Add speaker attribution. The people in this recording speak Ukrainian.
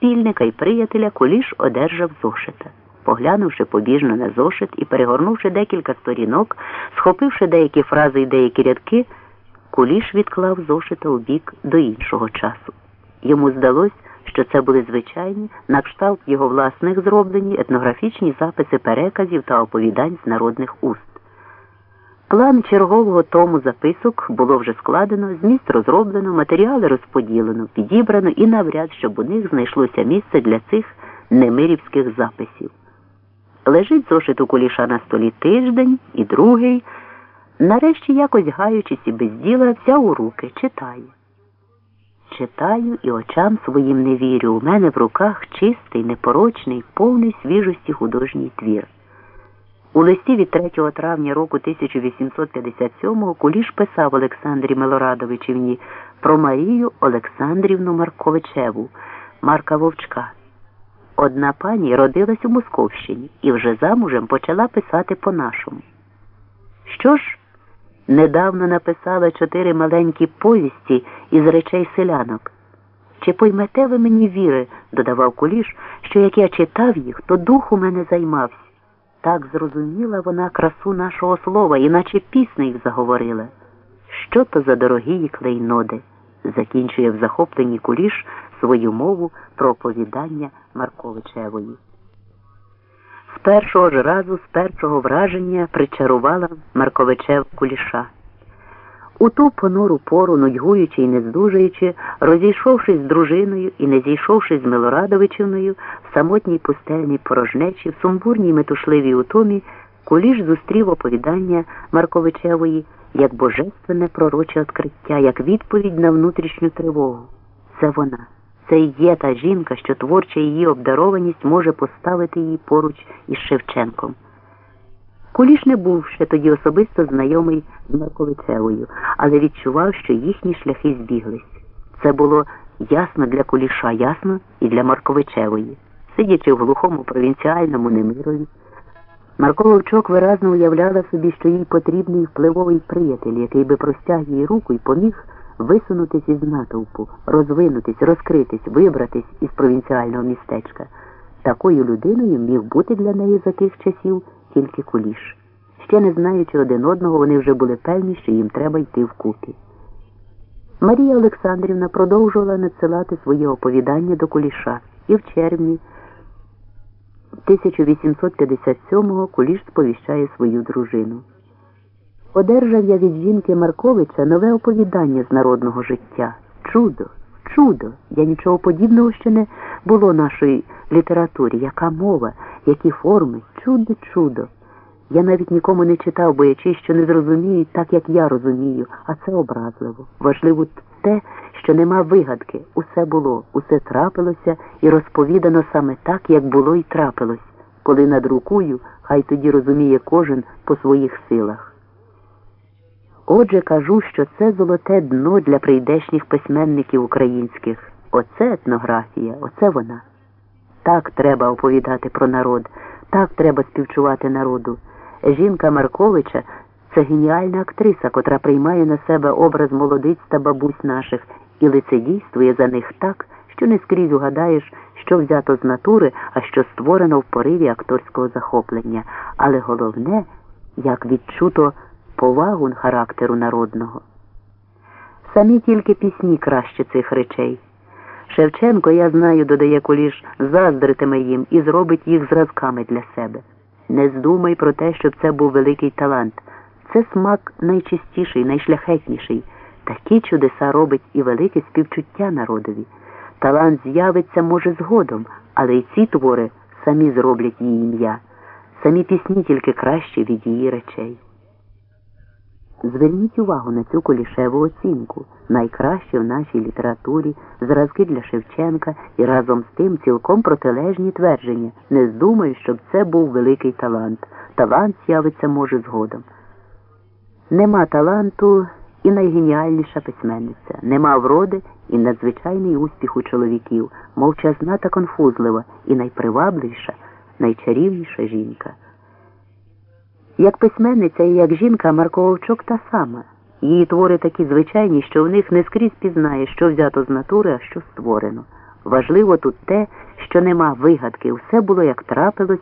Speaker 1: спільника і приятеля, Куліш одержав зошита. Поглянувши побіжно на зошит і перегорнувши декілька сторінок, схопивши деякі фрази і деякі рядки, Куліш відклав зошита у бік до іншого часу. Йому здалось, що це були звичайні, на кшталт його власних зроблені етнографічні записи переказів та оповідань з народних уст. План чергового тому записок було вже складено, зміст розроблено, матеріали розподілено, підібрано і навряд, щоб у них знайшлося місце для цих немирівських записів. Лежить зошит у куліша на столі тиждень і другий. Нарешті, якось гаючись і без діла, взяв у руки, читає. Читаю і очам своїм не вірю. У мене в руках чистий, непорочний, повний свіжості художній твір. У листі від 3 травня року 1857-го Куліш писав Олександрі Милорадовичівні про Марію Олександрівну Марковичеву, Марка Вовчка. Одна пані родилась у Московщині і вже замужем почала писати по-нашому. Що ж, недавно написала чотири маленькі повісті із речей селянок. Чи поймете ви мені віри, додавав Куліш, що як я читав їх, то дух у мене займався. Так зрозуміла вона красу нашого слова, іначе пісня їх заговорила. Що то за дорогі клейноди? закінчує в захопленні куліш свою мову про оповідання Марковичевої. З першого ж разу, з першого враження причарувала Марковичев куліша. У ту понуру пору, нудьгуючи і не здужуючи, розійшовшись з дружиною і не зійшовшись з Милорадовичівною, в самотній пустельній порожнечі, в сумбурній метушливій утомі, куліш зустрів оповідання Марковичевої як божественне пророче відкриття, як відповідь на внутрішню тривогу. Це вона. Це і є та жінка, що творча її обдарованість може поставити її поруч із Шевченком. Куліш не був ще тоді особисто знайомий з Марковичевою, але відчував, що їхні шляхи збіглись. Це було ясно для Куліша, ясно і для Марковичевої. Сидячи в глухому провінціальному немирові, Марко Вовчок виразно уявляла собі, що їй потрібний впливовий приятель, який би простяг їй руку і поміг висунутись із натовпу, розвинутись, розкритись, вибратись із провінціального містечка. Такою людиною міг бути для неї за тих часів тільки куліш. Ще не знаючи один одного, вони вже були певні, що їм треба йти вкупі. Марія Олександрівна продовжувала надсилати своє оповідання до куліша, і в червні 1857-го куліш сповіщає свою дружину. Одержав я від жінки Марковича нове оповідання з народного життя. Чудо, чудо! Я нічого подібного ще не було нашої літературі. Яка мова, які форми, чудо, чудо. Я навіть нікому не читав, боячись, що не зрозуміють так, як я розумію, а це образливо. Важливо те, що нема вигадки. Усе було, усе трапилося і розповідано саме так, як було і трапилось. Коли надрукую, хай тоді розуміє кожен по своїх силах. Отже, кажу, що це золоте дно для прийдешніх письменників українських. Оце етнографія, оце вона. Так треба оповідати про народ, так треба співчувати народу. Жінка Марковича це геніальна актриса, котра приймає на себе образ молодиць та бабусь наших і лицедійствує за них так, що не скрізь угадаєш, що взято з натури, а що створено в пориві акторського захоплення. Але головне, як відчуто повагу характеру народного. Самі тільки пісні краще цих речей. Шевченко, я знаю, додає Куліш, заздритиме їм і зробить їх зразками для себе. Не здумай про те, щоб це був великий талант. Це смак найчистіший, найшляхетніший. Такі чудеса робить і велике співчуття народові. Талант з'явиться, може, згодом, але й ці твори самі зроблять її ім'я. Самі пісні тільки краще від її речей. Зверніть увагу на цю колішеву оцінку, найкраще в нашій літературі, зразки для Шевченка і разом з тим цілком протилежні твердження. Не здумаю, щоб це був великий талант. Талант з'явиться може згодом. Нема таланту і найгеніальніша письменниця, нема вроди і надзвичайний успіх у чоловіків, мовчазна та конфузлива, і найпривабливіша, найчарівніша жінка. Як письменниця і як жінка Марко Вовчок та сама. Її твори такі звичайні, що в них не скрізь пізнає, що взято з натури, а що створено. Важливо тут те, що нема вигадки, все було як трапилось.